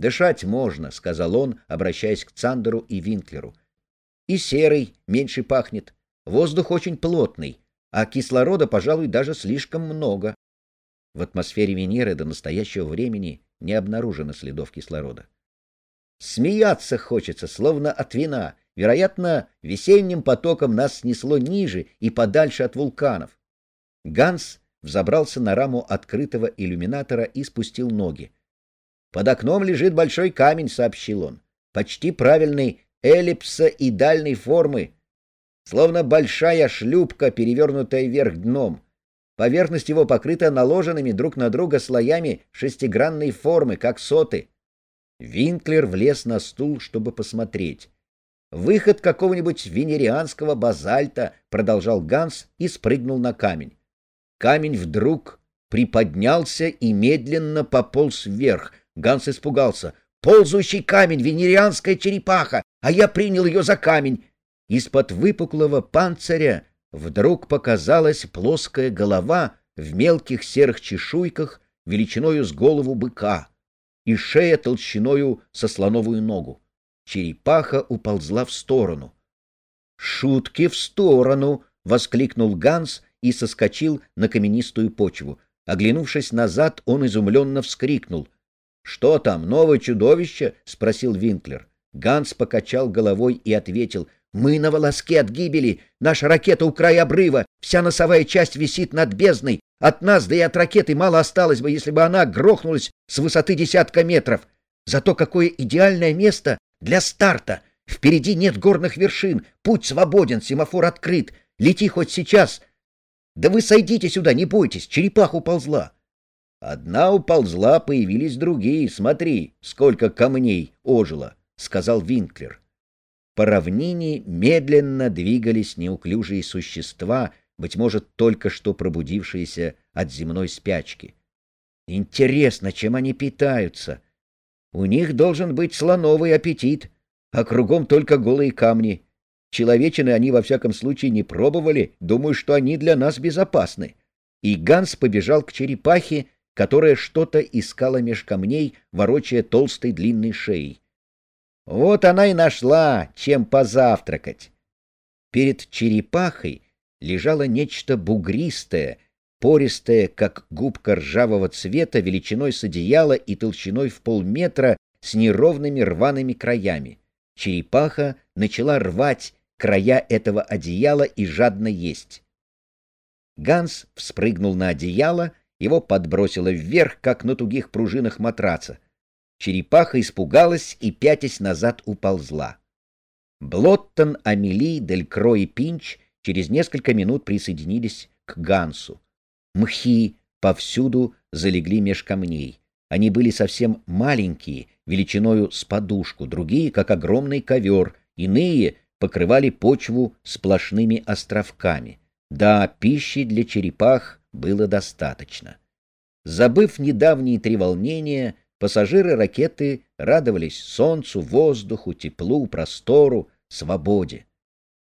«Дышать можно», — сказал он, обращаясь к Цандеру и Винклеру. «И серый меньше пахнет. Воздух очень плотный, а кислорода, пожалуй, даже слишком много». В атмосфере Венеры до настоящего времени не обнаружено следов кислорода. Смеяться хочется, словно от вина. Вероятно, весенним потоком нас снесло ниже и подальше от вулканов. Ганс взобрался на раму открытого иллюминатора и спустил ноги. «Под окном лежит большой камень», — сообщил он, — «почти правильной эллипсоидальной формы, словно большая шлюпка, перевернутая вверх дном. Поверхность его покрыта наложенными друг на друга слоями шестигранной формы, как соты. Винклер влез на стул, чтобы посмотреть. «Выход какого-нибудь венерианского базальта», — продолжал Ганс и спрыгнул на камень. Камень вдруг приподнялся и медленно пополз вверх. Ганс испугался. «Ползущий камень, венерианская черепаха, а я принял ее за камень!» Из-под выпуклого панциря вдруг показалась плоская голова в мелких серых чешуйках величиною с голову быка и шея толщиною со слоновую ногу. Черепаха уползла в сторону. «Шутки в сторону!» — воскликнул Ганс и соскочил на каменистую почву. Оглянувшись назад, он изумленно вскрикнул. «Что там, новое чудовище?» — спросил Винклер. Ганс покачал головой и ответил — мы на волоске от гибели. Наша ракета у края обрыва. Вся носовая часть висит над бездной. От нас, да и от ракеты мало осталось бы, если бы она грохнулась с высоты десятка метров. Зато какое идеальное место для старта. Впереди нет горных вершин. Путь свободен, семафор открыт. Лети хоть сейчас. Да вы сойдите сюда, не бойтесь. Черепаха уползла. Одна уползла, появились другие. Смотри, сколько камней ожило, — сказал Винклер. По равнине медленно двигались неуклюжие существа, быть может, только что пробудившиеся от земной спячки. Интересно, чем они питаются? У них должен быть слоновый аппетит, а кругом только голые камни. Человечины они, во всяком случае, не пробовали, думаю, что они для нас безопасны. И Ганс побежал к черепахе, которая что-то искала меж камней, ворочая толстой длинной шеей. Вот она и нашла, чем позавтракать. Перед черепахой лежало нечто бугристое, пористое, как губка ржавого цвета, величиной с одеяла и толщиной в полметра, с неровными рваными краями. Черепаха начала рвать края этого одеяла и жадно есть. Ганс вспрыгнул на одеяло, его подбросило вверх, как на тугих пружинах матраца. Черепаха испугалась и, пятясь назад, уползла. Блоттон, Амели, Делькро и Пинч через несколько минут присоединились к Гансу. Мхи повсюду залегли меж камней. Они были совсем маленькие, величиною с подушку, другие — как огромный ковер, иные покрывали почву сплошными островками. Да, пищи для черепах было достаточно. Забыв недавние треволнения, Пассажиры ракеты радовались солнцу, воздуху, теплу, простору, свободе.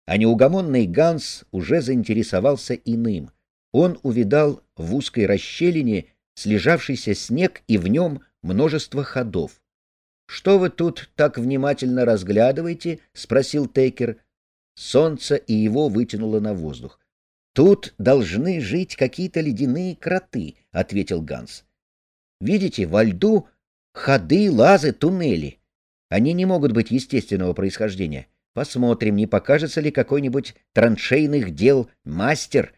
А неугомонный Ганс уже заинтересовался иным. Он увидал в узкой расщелине слежавшийся снег и в нем множество ходов. — Что вы тут так внимательно разглядываете? — спросил Тейкер. Солнце и его вытянуло на воздух. — Тут должны жить какие-то ледяные кроты, — ответил Ганс. — Видите, во льду Ходы, лазы, туннели. Они не могут быть естественного происхождения. Посмотрим, не покажется ли какой-нибудь траншейных дел мастер.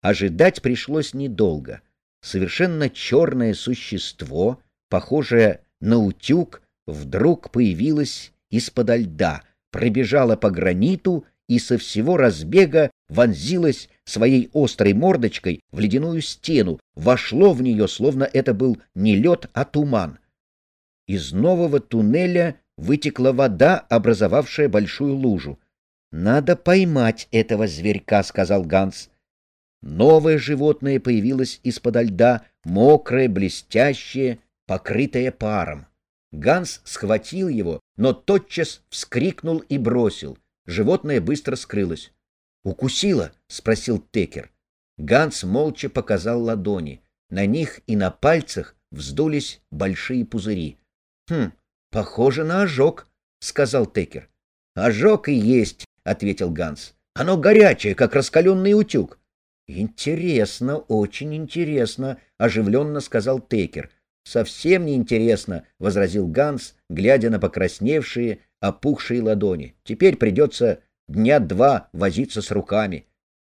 Ожидать пришлось недолго. Совершенно черное существо, похожее на утюг, вдруг появилось из-подо льда, пробежало по граниту и со всего разбега вонзилось своей острой мордочкой в ледяную стену, вошло в нее, словно это был не лед, а туман. Из нового туннеля вытекла вода, образовавшая большую лужу. «Надо поймать этого зверька», — сказал Ганс. Новое животное появилось из-под льда, мокрое, блестящее, покрытое паром. Ганс схватил его, но тотчас вскрикнул и бросил. Животное быстро скрылось. «Укусило?» — спросил Текер. Ганс молча показал ладони. На них и на пальцах вздулись большие пузыри. Хм, — Похоже на ожог, — сказал Текер. — Ожог и есть, — ответил Ганс. — Оно горячее, как раскаленный утюг. — Интересно, очень интересно, — оживленно сказал Текер. — Совсем не интересно, — возразил Ганс, глядя на покрасневшие, опухшие ладони. — Теперь придется дня два возиться с руками.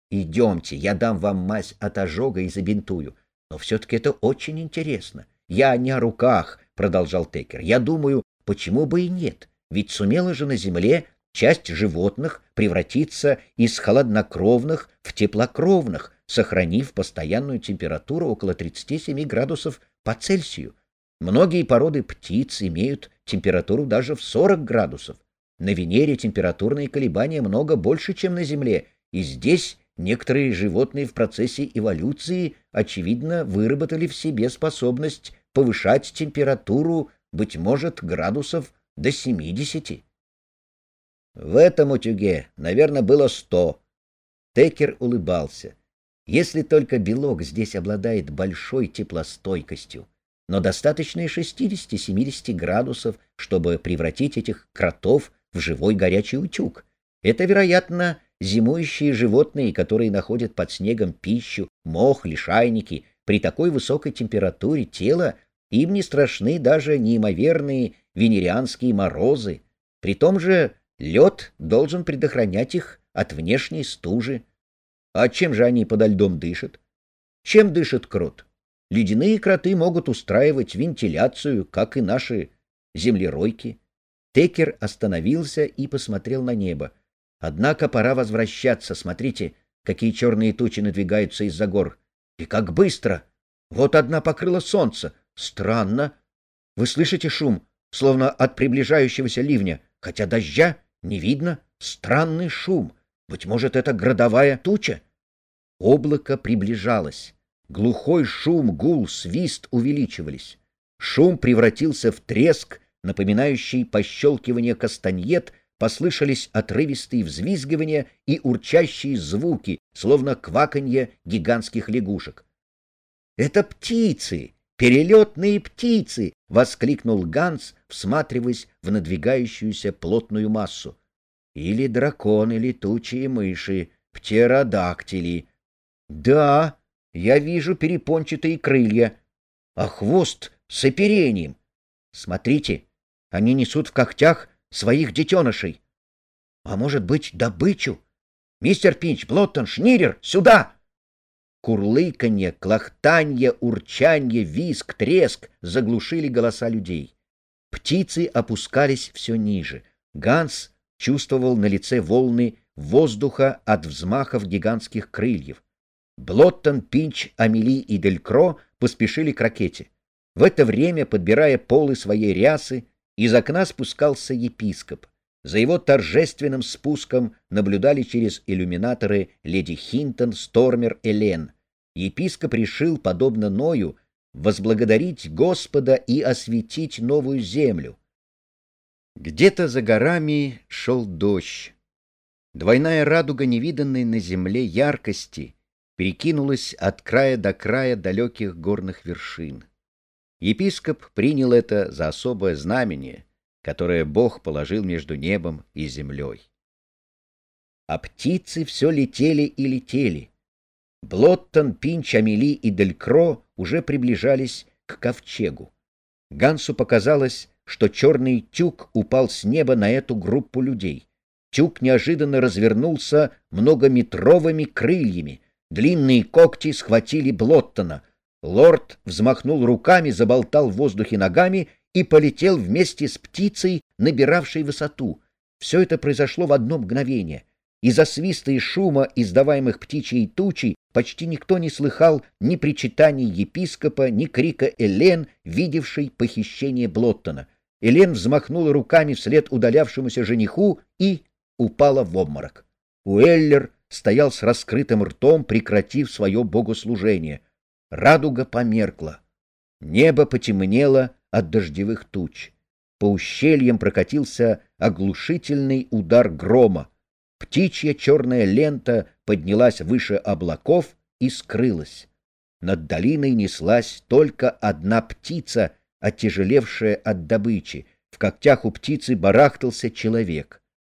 Идемте, я дам вам мазь от ожога и забинтую. Но все-таки это очень интересно. Я не о руках, — продолжал Текер. Я думаю, почему бы и нет? Ведь сумела же на земле часть животных превратиться из холоднокровных в теплокровных, сохранив постоянную температуру около 37 градусов по Цельсию. Многие породы птиц имеют температуру даже в 40 градусов. На Венере температурные колебания много больше, чем на Земле, и здесь некоторые животные в процессе эволюции, очевидно, выработали в себе способность повышать температуру, быть может, градусов до 70. В этом утюге, наверное, было сто. Текер улыбался. Если только белок здесь обладает большой теплостойкостью, но достаточно и 60-70 градусов, чтобы превратить этих кротов в живой горячий утюг. Это, вероятно, зимующие животные, которые находят под снегом пищу, мох, лишайники. При такой высокой температуре тела им не страшны даже неимоверные венерианские морозы. При том же лед должен предохранять их от внешней стужи. А чем же они подо льдом дышат? Чем дышит крот? Ледяные кроты могут устраивать вентиляцию, как и наши землеройки. Текер остановился и посмотрел на небо. Однако пора возвращаться. Смотрите, какие черные тучи надвигаются из-за гор. И как быстро! Вот одна покрыла солнце. Странно. Вы слышите шум, словно от приближающегося ливня, хотя дождя не видно. Странный шум. Быть может, это градовая туча? Облако приближалось. Глухой шум, гул, свист увеличивались. Шум превратился в треск, напоминающий пощелкивание кастаньет, послышались отрывистые взвизгивания и урчащие звуки, словно кваканье гигантских лягушек. — Это птицы! Перелетные птицы! — воскликнул Ганс, всматриваясь в надвигающуюся плотную массу. — Или драконы, летучие мыши, птеродактили. — Да, я вижу перепончатые крылья, а хвост с оперением. Смотрите, они несут в когтях своих детенышей. А может быть, добычу? Мистер Пинч, Блоттон, Шнирер, сюда! Курлыканье, клохтанье, урчанье, виск, треск заглушили голоса людей. Птицы опускались все ниже. Ганс чувствовал на лице волны воздуха от взмахов гигантских крыльев. Блоттон, Пинч, Амели и Делькро поспешили к ракете. В это время, подбирая полы своей рясы, из окна спускался епископ. За его торжественным спуском наблюдали через иллюминаторы леди Хинтон, Стормер, Элен. Епископ решил, подобно Ною, возблагодарить Господа и осветить новую землю. Где-то за горами шел дождь. Двойная радуга невиданной на земле яркости перекинулась от края до края далеких горных вершин. Епископ принял это за особое знамение, которое Бог положил между небом и землей. А птицы все летели и летели. Блоттон, Пинч, Амели и Делькро уже приближались к ковчегу. Гансу показалось, что черный тюк упал с неба на эту группу людей. Тюк неожиданно развернулся многометровыми крыльями — Длинные когти схватили Блоттона. Лорд взмахнул руками, заболтал в воздухе ногами и полетел вместе с птицей, набиравшей высоту. Все это произошло в одно мгновение. Из-за свиста и шума, издаваемых птичьей тучей, почти никто не слыхал ни причитаний епископа, ни крика Элен, видевшей похищение Блоттона. Элен взмахнула руками вслед удалявшемуся жениху и упала в обморок. Уэллер стоял с раскрытым ртом, прекратив свое богослужение. Радуга померкла. Небо потемнело от дождевых туч. По ущельям прокатился оглушительный удар грома. Птичья черная лента поднялась выше облаков и скрылась. Над долиной неслась только одна птица, оттяжелевшая от добычи. В когтях у птицы барахтался человек.